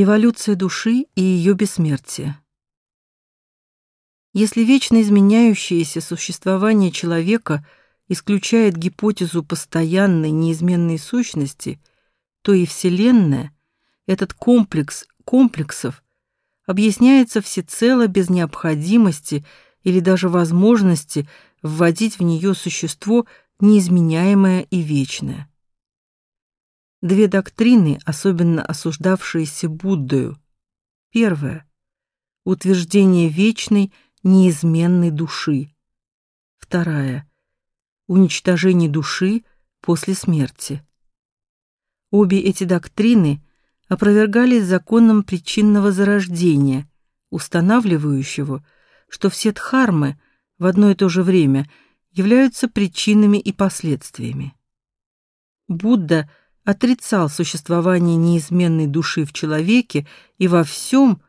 Эволюция души и ее бессмертие. Если вечно изменяющееся существование человека исключает гипотезу постоянной неизменной сущности, то и Вселенная, этот комплекс комплексов, объясняется всецело без необходимости или даже возможности вводить в нее существо неизменяемое и вечное. Две доктрины, особенно осуждавшиеся Буддою. Первая — утверждение вечной, неизменной души. Вторая — уничтожение души после смерти. Обе эти доктрины опровергались законом причинного зарождения, устанавливающего, что все дхармы в одно и то же время являются причинами и последствиями. Будда — отрицал существование неизменной души в человеке и во всем,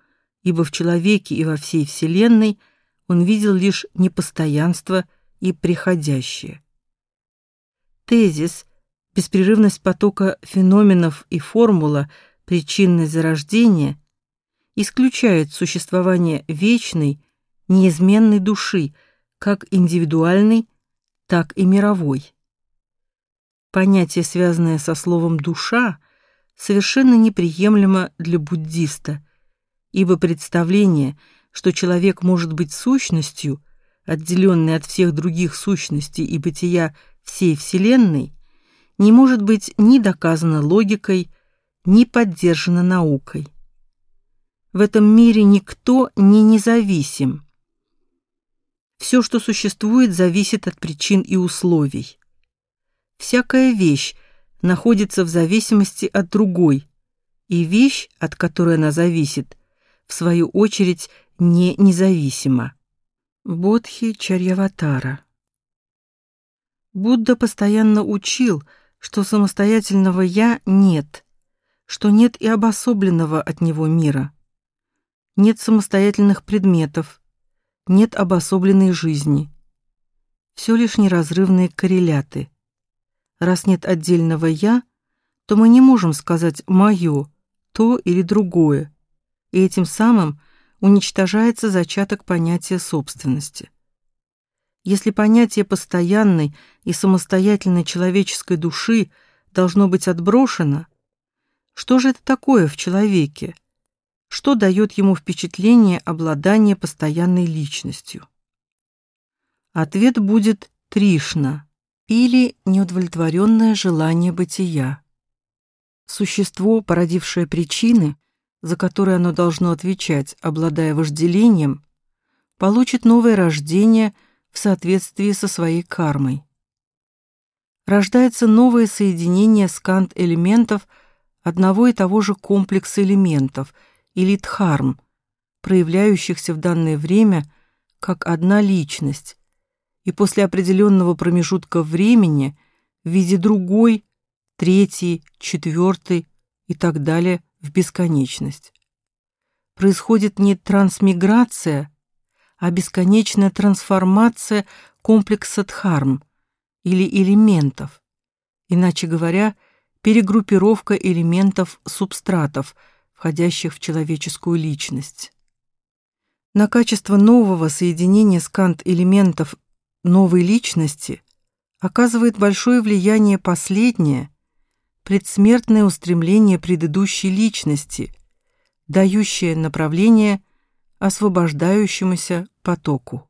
ибо в человеке и во всей Вселенной он видел лишь непостоянство и приходящее. Тезис беспрерывность потока феноменов и формула причинность зарождения исключает существование вечной, неизменной души, как индивидуальной, так и мировой. Понятие, связанное со словом душа, совершенно неприемлемо для буддиста, ибо представление, что человек может быть сущностью, отделенной от всех других сущностей и бытия всей вселенной, не может быть ни доказано логикой, ни поддержано наукой. В этом мире никто не независим. Все, что существует, зависит от причин и условий. Всякая вещь находится в зависимости от другой, и вещь, от которой она зависит, в свою очередь не независима. Бодхи Чарьяватара Будда постоянно учил, что самостоятельного «я» нет, что нет и обособленного от него мира. Нет самостоятельных предметов, нет обособленной жизни. Все лишь неразрывные корреляты. Раз нет отдельного «я», то мы не можем сказать «моё», то или другое, и этим самым уничтожается зачаток понятия собственности. Если понятие постоянной и самостоятельной человеческой души должно быть отброшено, что же это такое в человеке? Что дает ему впечатление обладания постоянной личностью? Ответ будет Тришна или неудовлетворенное желание бытия. Существо, породившее причины, за которые оно должно отвечать, обладая вожделением, получит новое рождение в соответствии со своей кармой. Рождается новое соединение скант-элементов одного и того же комплекса элементов, или дхарм, проявляющихся в данное время как одна личность, и после определенного промежутка времени в виде другой, третьей, четвертой и так далее в бесконечность. Происходит не трансмиграция, а бесконечная трансформация комплекса дхарм или элементов, иначе говоря, перегруппировка элементов субстратов, входящих в человеческую личность. На качество нового соединения скант-элементов новой личности оказывает большое влияние последнее, предсмертное устремление предыдущей личности, дающее направление освобождающемуся потоку.